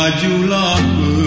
majulah berjuang